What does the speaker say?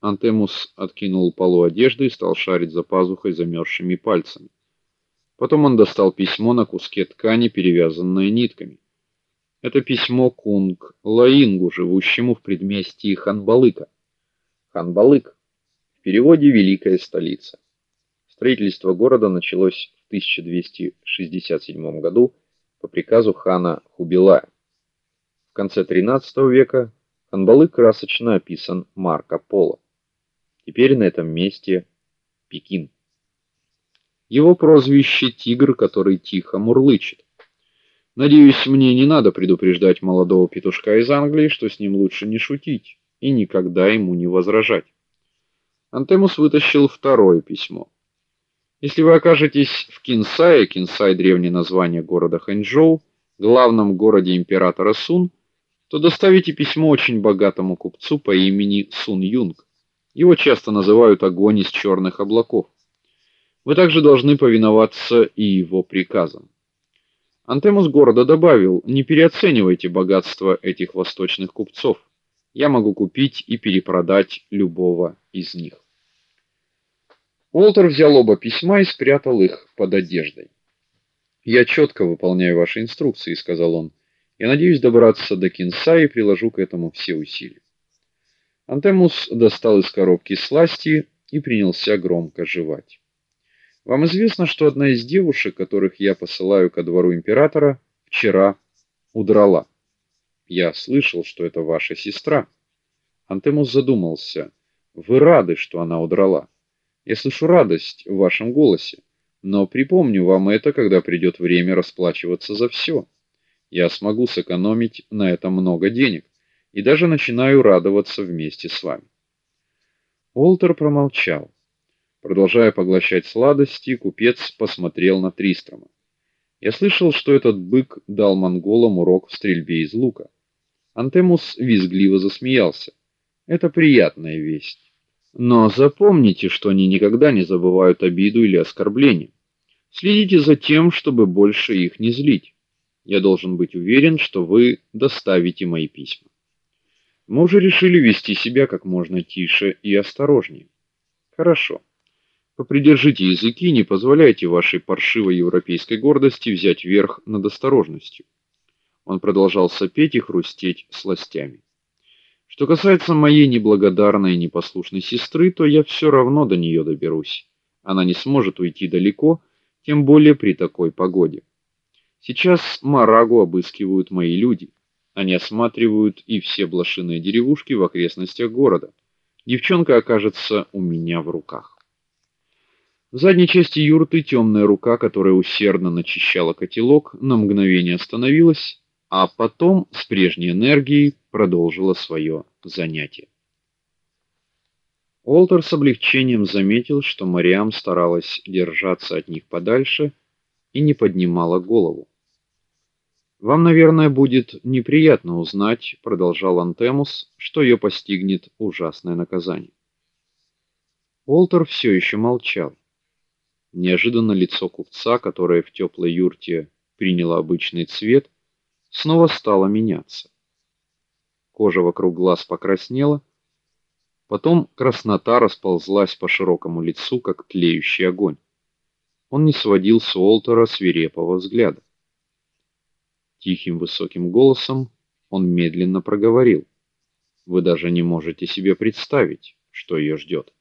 Антемус откинул полу одежды и стал шарить за пазухой замерзшими пальцами. Потом он достал письмо на куске ткани, перевязанное нитками. Это письмо Кунг Лаингу, живущему в предместье Ханбалыка. Ханбалык в переводе великая столица. Строительство города началось в 1267 году по приказу хана Хубилая. В конце XIII века Ханбалык красочно описан Марко Поло. Теперь на этом месте Пекин. Его прозвище Тигр, который тихо мурлычет. Надеюсь, мне не надо предупреждать молодого петушка из Англии, что с ним лучше не шутить и никогда ему не возражать. Антемус вытащил второе письмо. Если вы окажетесь в Кинсае, Кинсай древнее название города Ханчжоу, главном городе императора Сун, то доставите письмо очень богатому купцу по имени Сун Юнг. Его часто называют огонь из черных облаков. Вы также должны повиноваться и его приказам. Антемус города добавил: "Не переоценивайте богатство этих восточных купцов. Я могу купить и перепродать любого из них". Уолтер взял оба письма и спрятал их под одеждой. "Я четко выполняю ваши инструкции", сказал он. "Я надеюсь добраться до Кинса и приложу к этому все усилия". Антемус достал из коробки сласти и принялся громко жевать. Вам известно, что одна из девушек, которых я посылаю ко двору императора, вчера удрала. Я слышал, что это ваша сестра. Антемус задумался. Вы рады, что она удрала? Я слышу радость в вашем голосе, но припомню вам это, когда придет время расплачиваться за все. Я смогу сэкономить на этом много денег и даже начинаю радоваться вместе с вами. Олтер промолчал. Продолжая поглощать сладости, купец посмотрел на Тристрама. Я слышал, что этот бык дал монголам урок в стрельбе из лука. Антемус визгливо засмеялся. Это приятная весть. Но запомните, что они никогда не забывают обиду или оскорбление. Следите за тем, чтобы больше их не злить. Я должен быть уверен, что вы доставите мои письма. Мы уже решили вести себя как можно тише и осторожнее. Хорошо. Попридержите языки, не позволяйте вашей паршивой европейской гордости взять верх над осторожностью. Он продолжал сопеть и хрустеть сластями. Что касается моей неблагодарной и непослушной сестры, то я все равно до нее доберусь. Она не сможет уйти далеко, тем более при такой погоде. Сейчас Марагу обыскивают мои люди. Они осматривают и все блошиные деревушки в окрестностях города. Девчонка окажется у меня в руках. В задней части юрты темная рука, которая усердно начищала котелок, на мгновение остановилась, а потом с прежней энергией продолжила свое занятие. Олтер с облегчением заметил, что Мариам старалась держаться от них подальше и не поднимала голову. Вам, наверное, будет неприятно узнать, продолжал Антемус, что ее постигнет ужасное наказание. Олтер все еще молчал. Неожиданно лицо купца, которое в теплой юрте приняло обычный цвет, снова стало меняться. Кожа вокруг глаз покраснела, потом краснота расползлась по широкому лицу, как тлеющий огонь. Он не сводил с Олтера свирепого взгляда. Тихим высоким голосом он медленно проговорил: "Вы даже не можете себе представить, что ее ждет.